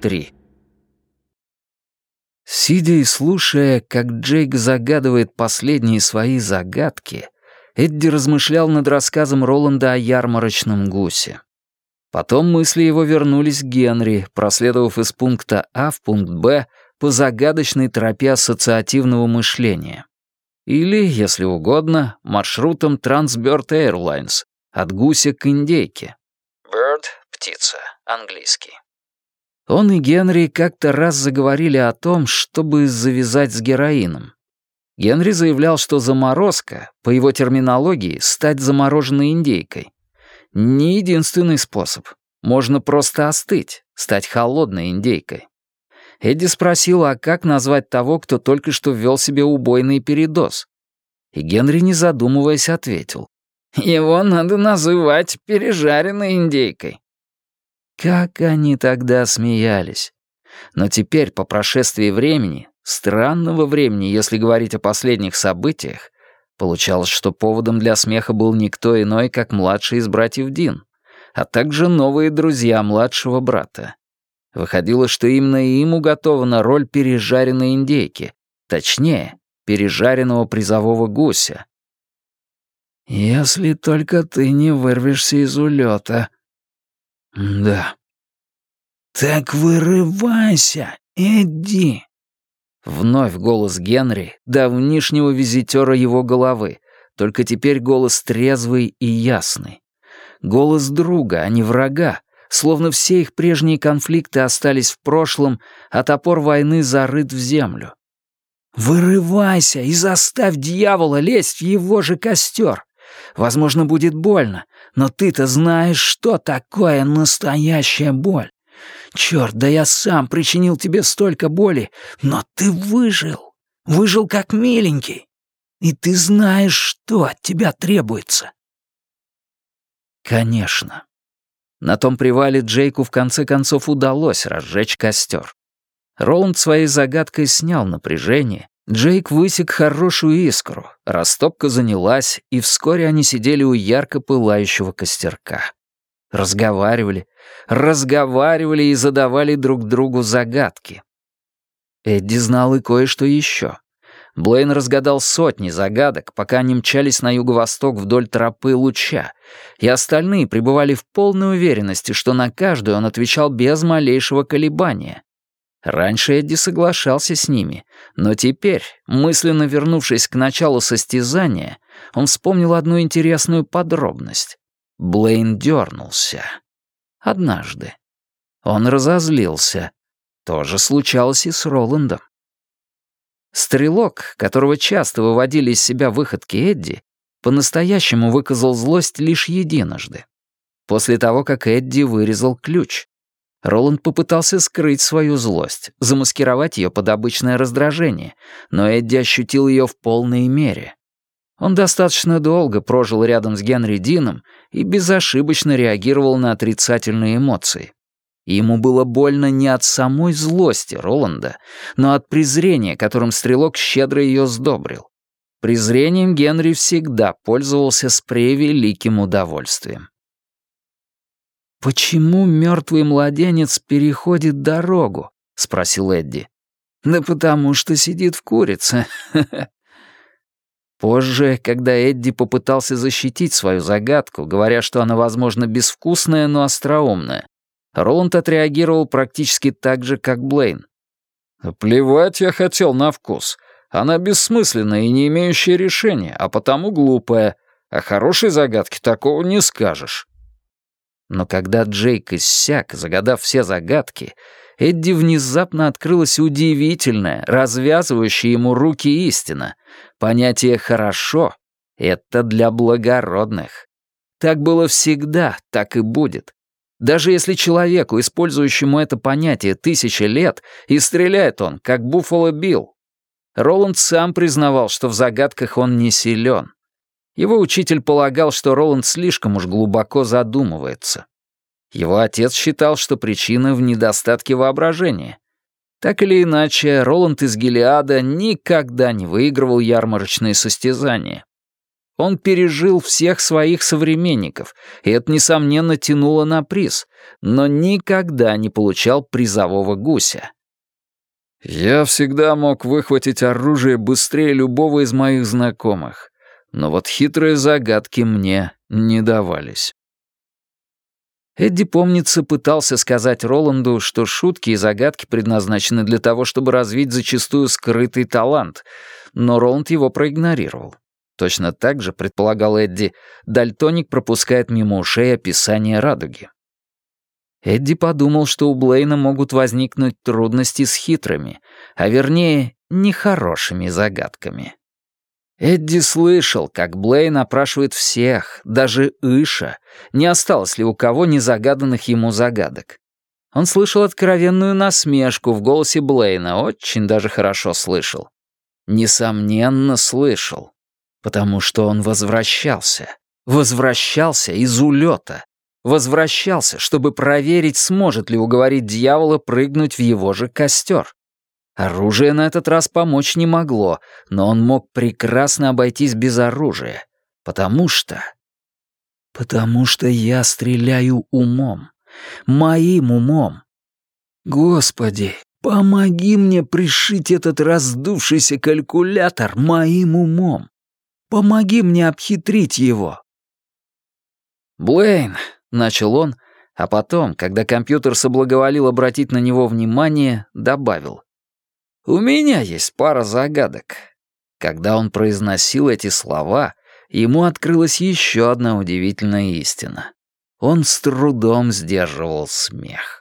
3. Сидя и слушая, как Джейк загадывает последние свои загадки, Эдди размышлял над рассказом Роланда о ярмарочном гусе. Потом мысли его вернулись к Генри, проследовав из пункта А в пункт Б по загадочной тропе ассоциативного мышления. Или, если угодно, маршрутом Transbird Airlines от гуся к индейке. Bird — птица, английский. Он и Генри как-то раз заговорили о том, чтобы завязать с героином. Генри заявлял, что заморозка, по его терминологии, стать замороженной индейкой. Не единственный способ. Можно просто остыть, стать холодной индейкой. Эдди спросил, а как назвать того, кто только что ввел себе убойный передоз? И Генри, не задумываясь, ответил. «Его надо называть пережаренной индейкой». Как они тогда смеялись. Но теперь, по прошествии времени, странного времени, если говорить о последних событиях, получалось, что поводом для смеха был никто иной, как младший из братьев Дин, а также новые друзья младшего брата. Выходило, что именно им уготована роль пережаренной индейки, точнее, пережаренного призового гуся. «Если только ты не вырвешься из улета», «Да». «Так вырывайся, Эдди!» Вновь голос Генри, давнишнего визитера его головы, только теперь голос трезвый и ясный. Голос друга, а не врага, словно все их прежние конфликты остались в прошлом, а топор войны зарыт в землю. «Вырывайся и заставь дьявола лезть в его же костер. Возможно, будет больно, но ты-то знаешь, что такое настоящая боль. Черт, да я сам причинил тебе столько боли, но ты выжил. Выжил как миленький. И ты знаешь, что от тебя требуется. Конечно. На том привале Джейку в конце концов удалось разжечь костер. Роланд своей загадкой снял напряжение, Джейк высек хорошую искру, растопка занялась, и вскоре они сидели у ярко пылающего костерка. Разговаривали, разговаривали и задавали друг другу загадки. Эдди знал и кое-что еще. Блейн разгадал сотни загадок, пока они мчались на юго-восток вдоль тропы луча, и остальные пребывали в полной уверенности, что на каждую он отвечал без малейшего колебания. Раньше Эдди соглашался с ними, но теперь, мысленно вернувшись к началу состязания, он вспомнил одну интересную подробность. Блейн дернулся. Однажды. Он разозлился. То же случалось и с Роландом. Стрелок, которого часто выводили из себя выходки Эдди, по-настоящему выказал злость лишь единожды. После того, как Эдди вырезал ключ. Роланд попытался скрыть свою злость, замаскировать ее под обычное раздражение, но Эдди ощутил ее в полной мере. Он достаточно долго прожил рядом с Генри Дином и безошибочно реагировал на отрицательные эмоции. ему было больно не от самой злости Роланда, но от презрения, которым стрелок щедро ее сдобрил. Презрением Генри всегда пользовался с превеликим удовольствием. «Почему мертвый младенец переходит дорогу?» — спросил Эдди. «Да потому что сидит в курице». Позже, когда Эдди попытался защитить свою загадку, говоря, что она, возможно, безвкусная, но остроумная, Роланд отреагировал практически так же, как Блейн. «Плевать я хотел на вкус. Она бессмысленная и не имеющая решения, а потому глупая. О хорошей загадке такого не скажешь». Но когда Джейк иссяк, загадав все загадки, Эдди внезапно открылась удивительная, развязывающая ему руки истина. Понятие «хорошо» — это для благородных. Так было всегда, так и будет. Даже если человеку, использующему это понятие тысячи лет, и стреляет он, как Буффало Билл. Роланд сам признавал, что в загадках он не силен. Его учитель полагал, что Роланд слишком уж глубоко задумывается. Его отец считал, что причина в недостатке воображения. Так или иначе, Роланд из Гелиада никогда не выигрывал ярмарочные состязания. Он пережил всех своих современников, и это, несомненно, тянуло на приз, но никогда не получал призового гуся. Я всегда мог выхватить оружие быстрее любого из моих знакомых, но вот хитрые загадки мне не давались. Эдди, помнится, пытался сказать Роланду, что шутки и загадки предназначены для того, чтобы развить зачастую скрытый талант, но Роланд его проигнорировал. Точно так же, предполагал Эдди, дальтоник пропускает мимо ушей описание радуги. Эдди подумал, что у Блейна могут возникнуть трудности с хитрыми, а вернее, нехорошими загадками. Эдди слышал, как Блейн опрашивает всех, даже Иша, не осталось ли у кого незагаданных ему загадок. Он слышал откровенную насмешку в голосе Блейна, очень даже хорошо слышал. Несомненно, слышал. Потому что он возвращался. Возвращался из улета. Возвращался, чтобы проверить, сможет ли уговорить дьявола прыгнуть в его же костер. Оружие на этот раз помочь не могло, но он мог прекрасно обойтись без оружия. Потому что... Потому что я стреляю умом. Моим умом. Господи, помоги мне пришить этот раздувшийся калькулятор моим умом. Помоги мне обхитрить его. «Блейн», — начал он, а потом, когда компьютер соблаговолил обратить на него внимание, добавил. «У меня есть пара загадок». Когда он произносил эти слова, ему открылась еще одна удивительная истина. Он с трудом сдерживал смех.